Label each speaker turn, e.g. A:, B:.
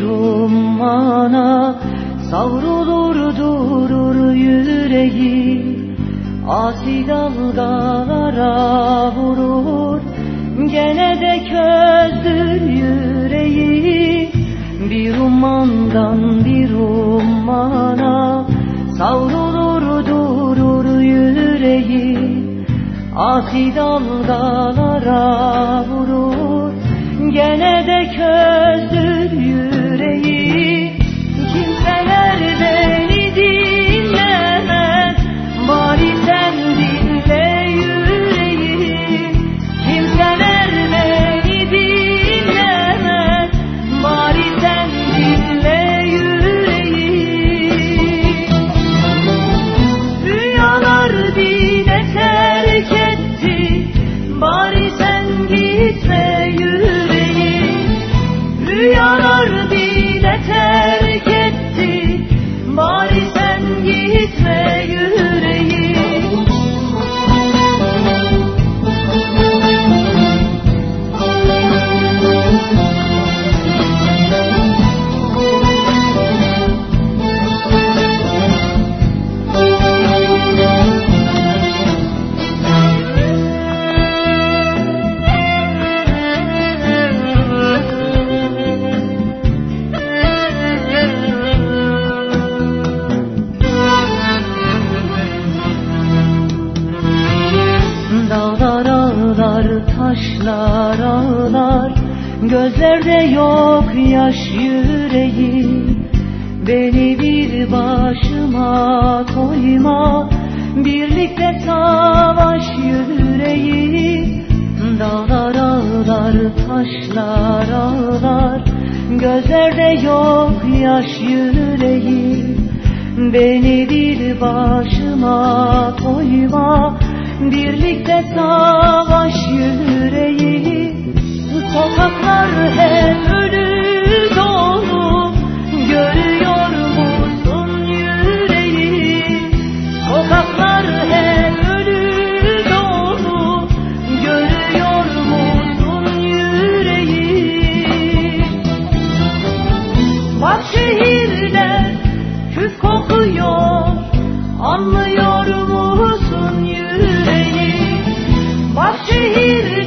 A: dummana Savrulur durur yüreği. Asi dalgalara vurur Gene de közdür yüreği. Bir ummandan bir ummana Savrulur durur yüreği. Asi dalgalara vurur Gene de közdür taşlar ağlar. Gözlerde yok yaş yüreği. Beni bir başıma koyma. Birlikte savaş yüreği. Dağlar ağlar, taşlar ağlar. Gözlerde yok yaş yüreği. Beni bir başıma koyma. Birlikte savaş Sokaklar hep ölü dolu. Görüyor musun yüreği? Sokaklar hep ölü dolu. Görüyor musun yüreği? Bak şehirler küf kokuyor. Anlıyor musun yüreği? Bak şehirler